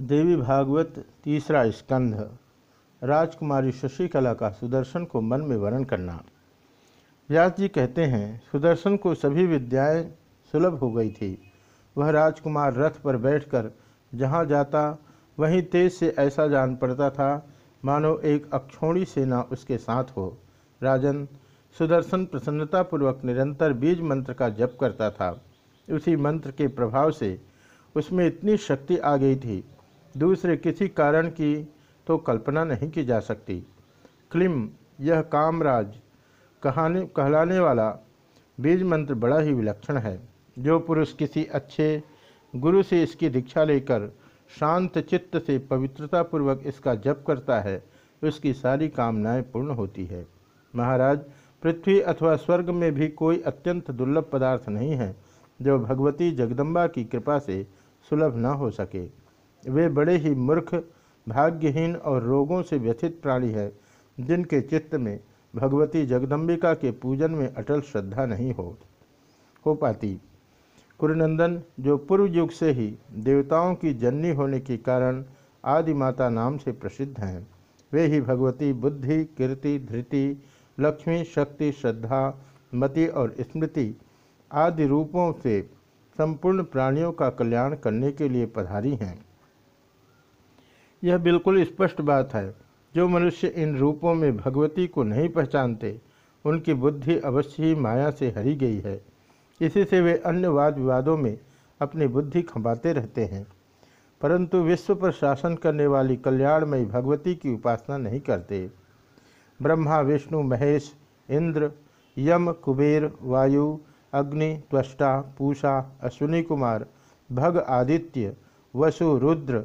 देवी भागवत तीसरा स्कंध, राजकुमारी शशिकला का सुदर्शन को मन में वर्ण करना। व्यास जी कहते हैं, सुदर्शन को सभी विद्याएँ सुलभ हो गई थी। वह राजकुमार रथ पर बैठकर जहाँ जाता, वहीं तेज से ऐसा जान पड़ता था, मानो एक अक्षोणी सेना उसके साथ हो। राजन सुदर्शन प्रसन्नतापूर्वक निरंतर बीज मंत्र का जप करता था। उसी मंत्र के प्रभाव से उसमें इतनी शक्ति आ गई थी दूसरे किसी कारण की तो कल्पना नहीं की जा सकती। क्लिम, यह कामराज कहानी, कहलाने वाला बीज मंत्र बड़ा ही विलक्षण है। जो पुरुष किसी अच्छे गुरु से इसकी दीक्षा लेकर शांत चित्त से पवित्रतापूर्वक इसका जप करता है, उसकी सारी कामनाएँ पूर्ण होती है। महाराज, पृथ्वी अथवा स्वर्ग में भी कोई अत्यंत दुर्लभ पदार्थ नहीं है, जो भगवती जगदम्बा की कृपा से सुलभ न हो सके। वे बड़े ही मूर्ख, भाग्यहीन और रोगों से व्यथित प्राणी है, जिनके चित्त में भगवती जगदम्बिका के पूजन में अटल श्रद्धा नहीं हो हो पाती। कुरुनंदन, जो पूर्व युग से ही देवताओं की जननी होने के कारण आदि माता नाम से प्रसिद्ध हैं, वे ही भगवती बुद्धि, कीर्ति, धृति, लक्ष्मी, शक्ति, श्रद्धा, मति और स्मृति आदि रूपों से संपूर्ण प्राणियों का कल्याण करने के लिए पधारी हैं। यह बिल्कुल स्पष्ट बात है। जो मनुष्य इन रूपों में भगवती को नहीं पहचानते, उनकी बुद्धि अवश्य ही माया से हरी गई है। इसी से वे अन्य वाद विवादों में अपनी बुद्धि खंभाते रहते हैं। परंतु विश्व पर शासन करने वाली कल्याणमयी भगवती की उपासना नहीं करते। ब्रह्मा, विष्णु, महेश, इंद्र, यम, कुबेर, वायु, अग्नि, त्वष्टा, पूषा, अश्विनी कुमार, भग आदित्य, वसु, रुद्र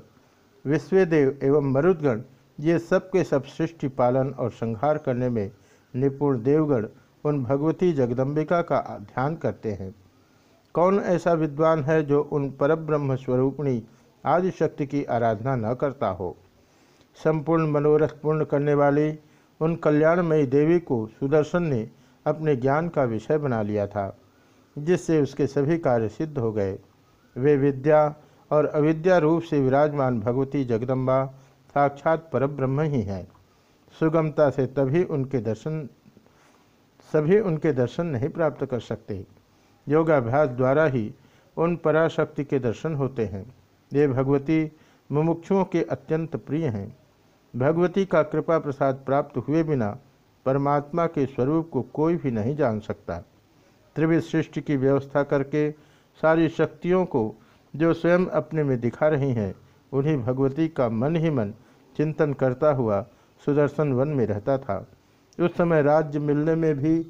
विश्वदेव एवं मरुदगण, ये सब के सब सृष्टि पालन और संहार करने में निपुण देवगण, उन भगवती जगदम्बिका का ध्यान करते हैं। कौन ऐसा विद्वान है जो उन परब्रह्म स्वरूपणी आदि शक्ति की आराधना न करता हो? संपूर्ण मनोरथ पूर्ण करने वाली, उन कल्याणमयी देवी को सुदर्शन ने अपने ज्ञान का विषय बना लिया था, जिससे उसके सभी कार्य सिद्ध हो गए। वे विद्या और अविद्या रूप से विराजमान भगवती जगदम्बा साक्षात परब्रह्म ही है। सुगमता से तभी उनके दर्शन, सभी उनके दर्शन नहीं प्राप्त कर सकते। योगाभ्यास द्वारा ही उन पराशक्ति के दर्शन होते हैं। ये भगवती मुमुक्षुओं के अत्यंत प्रिय हैं। भगवती का कृपा प्रसाद प्राप्त हुए बिना परमात्मा के स्वरूप को कोई भी नहीं जान सकता। त्रिविध सृष्टि की व्यवस्था करके सारी शक्तियों को जो स्वयं अपने में दिखा रही हैं, उन्हें भगवती का मन ही मन चिंतन करता हुआ सुदर्शन वन में रहता था। उस समय राज्य मिलने में भी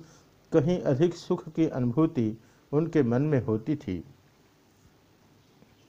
कहीं अधिक सुख की अनुभूति उनके मन में होती थी।